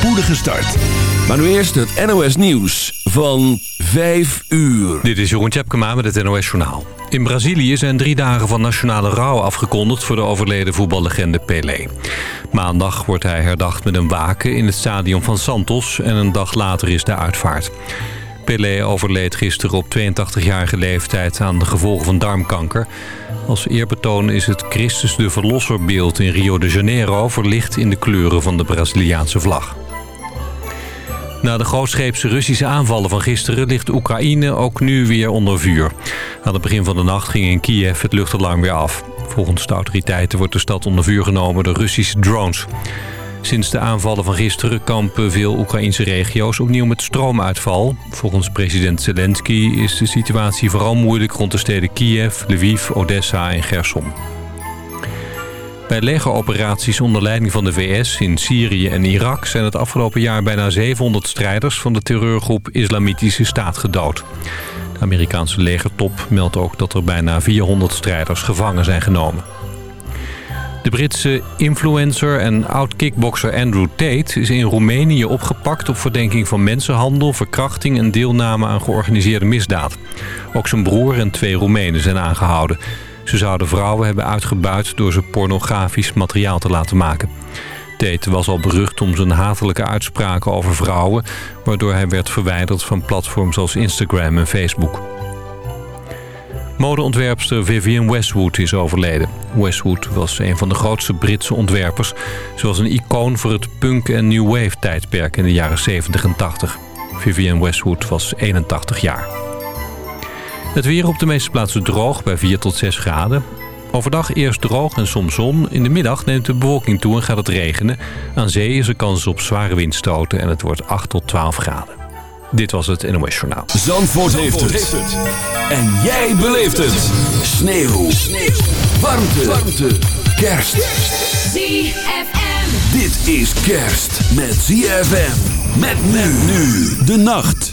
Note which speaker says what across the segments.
Speaker 1: spoedige start. Maar nu eerst het NOS Nieuws van 5 uur.
Speaker 2: Dit is Jeroen Tjepkema met het NOS Journaal. In Brazilië zijn drie dagen van nationale rouw afgekondigd... voor de overleden voetballegende Pelé. Maandag wordt hij herdacht met een waken in het stadion van Santos... en een dag later is de uitvaart. Pelé overleed gisteren op 82-jarige leeftijd aan de gevolgen van darmkanker. Als eerbetoon is het Christus de Verlosserbeeld in Rio de Janeiro... verlicht in de kleuren van de Braziliaanse vlag. Na de grootscheepse Russische aanvallen van gisteren ligt Oekraïne ook nu weer onder vuur. Aan het begin van de nacht ging in Kiev het luchtalarm weer af. Volgens de autoriteiten wordt de stad onder vuur genomen door Russische drones. Sinds de aanvallen van gisteren kampen veel Oekraïnse regio's opnieuw met stroomuitval. Volgens president Zelensky is de situatie vooral moeilijk rond de steden Kiev, Lviv, Odessa en Gerson. Bij legeroperaties onder leiding van de VS in Syrië en Irak... zijn het afgelopen jaar bijna 700 strijders van de terreurgroep Islamitische Staat gedood. De Amerikaanse legertop meldt ook dat er bijna 400 strijders gevangen zijn genomen. De Britse influencer en oud-kickbokser Andrew Tate is in Roemenië opgepakt op verdenking van mensenhandel, verkrachting en deelname aan georganiseerde misdaad. Ook zijn broer en twee Roemenen zijn aangehouden. Ze zouden vrouwen hebben uitgebuit door ze pornografisch materiaal te laten maken. Tate was al berucht om zijn hatelijke uitspraken over vrouwen... waardoor hij werd verwijderd van platforms als Instagram en Facebook. Modeontwerpster Vivienne Westwood is overleden. Westwood was een van de grootste Britse ontwerpers. Ze was een icoon voor het punk- en new wave tijdperk in de jaren 70 en 80. Vivienne Westwood was 81 jaar. Het weer op de meeste plaatsen droog bij 4 tot 6 graden. Overdag eerst droog en soms zon. In de middag neemt de bewolking toe en gaat het regenen. Aan zee is er kans op zware windstoten en het wordt 8 tot 12 graden. Dit was het NOS Journaal.
Speaker 1: Zandvoort, heeft, het. En jij beleeft het. Sneeuw. Sneeuw. Warmte. Warmte. Kerst.
Speaker 3: ZFM.
Speaker 1: Dit is kerst met ZFM. Met men nu de nacht.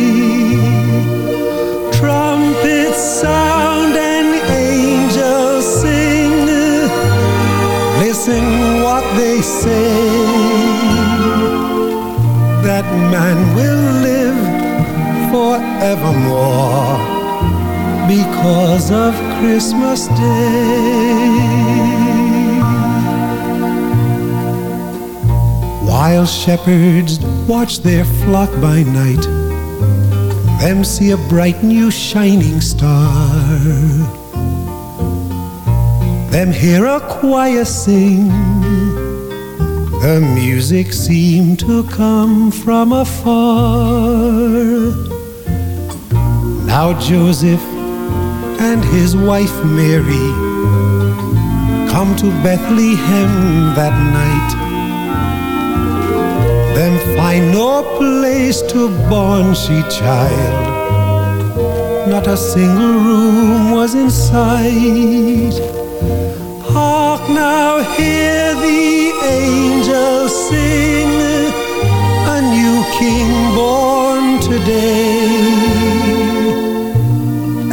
Speaker 3: Because of Christmas Day. While shepherds watch their flock by night, them see a bright new shining star. Them hear a choir sing, the music seemed to come from afar. Now Joseph and his wife Mary come to Bethlehem that night. Then find no place to born she child. Not a single room was in sight. Hark now, hear the angels sing, a new king born today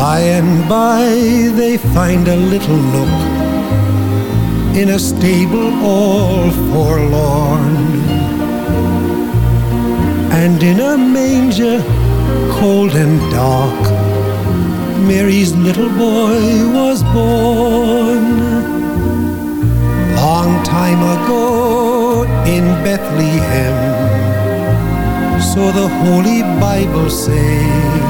Speaker 3: By and by they find a little nook in a stable all forlorn. And in a manger cold and dark, Mary's little boy was born. Long time ago in Bethlehem, so the Holy Bible says.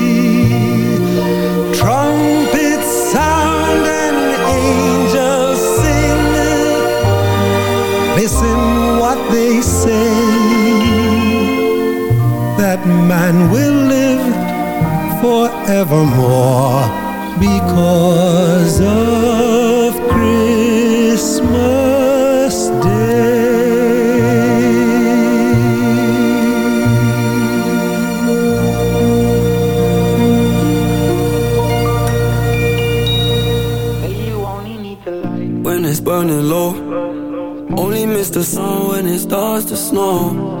Speaker 3: That man will live forevermore because of Christmas Day.
Speaker 4: when it's burning low. Only miss the sun when it starts to snow.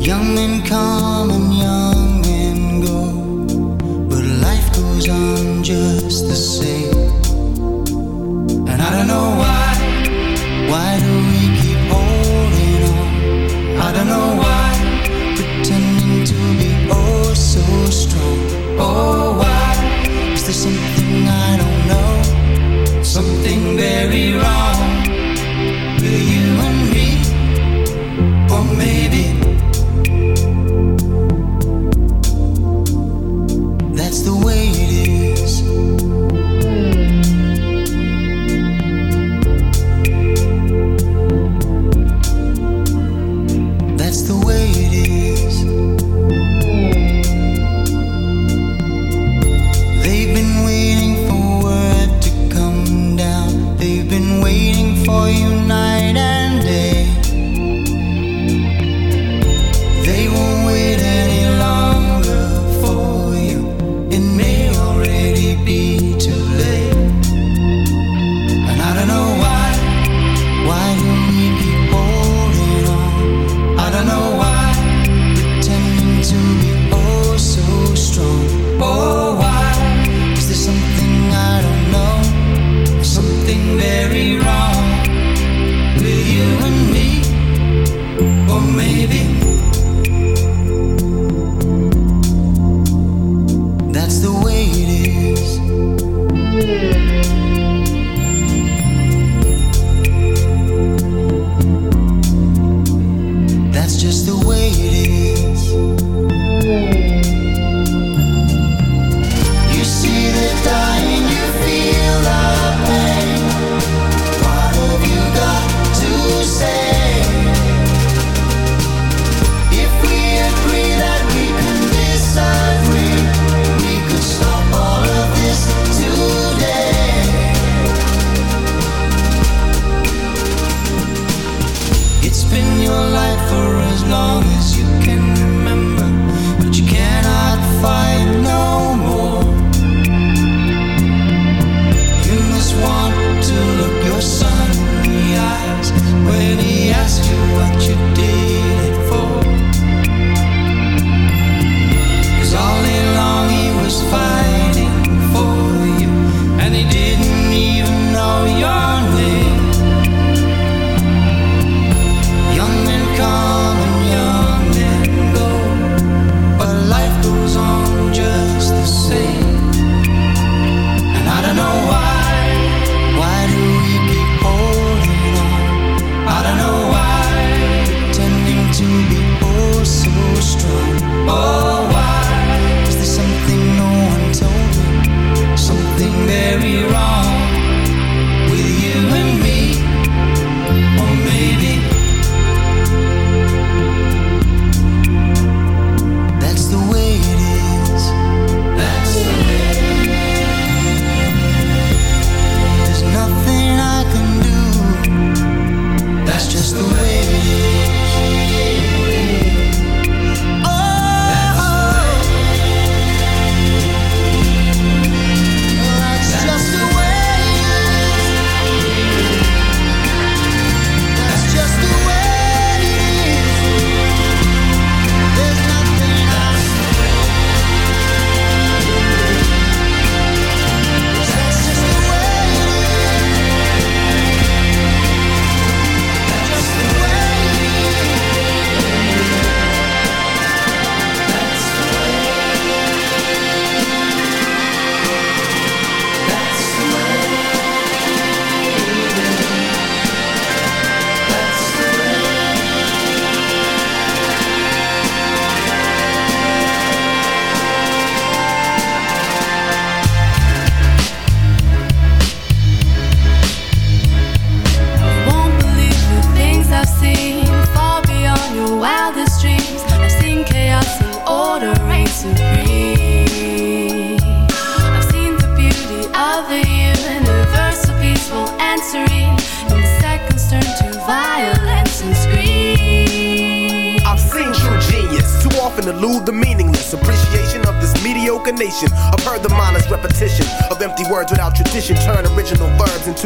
Speaker 5: Young and calm and young.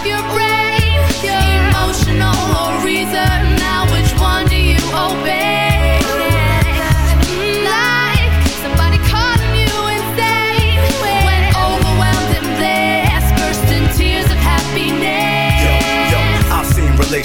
Speaker 6: One with your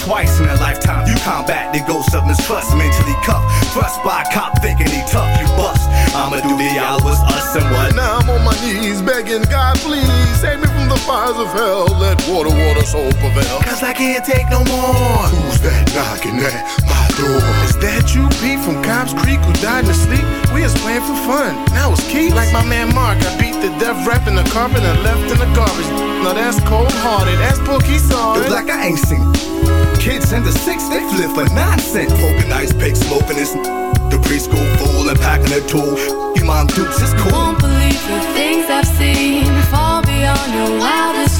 Speaker 7: Twice in a lifetime, you combat the ghost of mistrust. Mentally cuffed, thrust by a cop thinking he tough, you bust. I'ma do the hours, us and what?
Speaker 8: Now I'm on my knees begging God, please save me from the fires of hell. Let water, water, soul prevail.
Speaker 5: Cause I can't take no more.
Speaker 8: Who's that knocking at my door?
Speaker 5: Is that you, Pete, from Cobb's Creek, who died in his sleep? We was playing for fun. Now it's Keith. Like my man Mark, I beat the death rap in the carpet and left in the garbage. Now that's cold hearted. That's Pookie
Speaker 7: It's
Speaker 5: sorry.
Speaker 7: like I ain't seen. Kids in the six, they flip for nonsense. Poking ice pick, smoking this. The preschool fool and packing a tool. Your mom dukes is cool.
Speaker 6: Won't believe the things I've seen, far beyond your wildest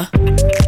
Speaker 9: Yeah.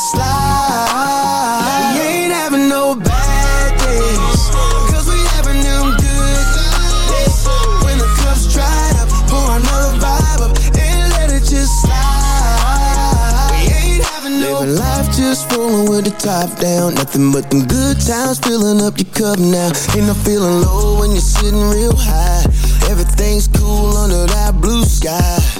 Speaker 10: Slide. We ain't having no bad days. Cause we having them good nights. When the cup's dried up, pour another vibe up and let it just slide. We ain't having no Living life just rolling with the top down. Nothing but them good times filling up your cup now. Ain't no feeling low when you're sitting real high. Everything's cool under that blue sky.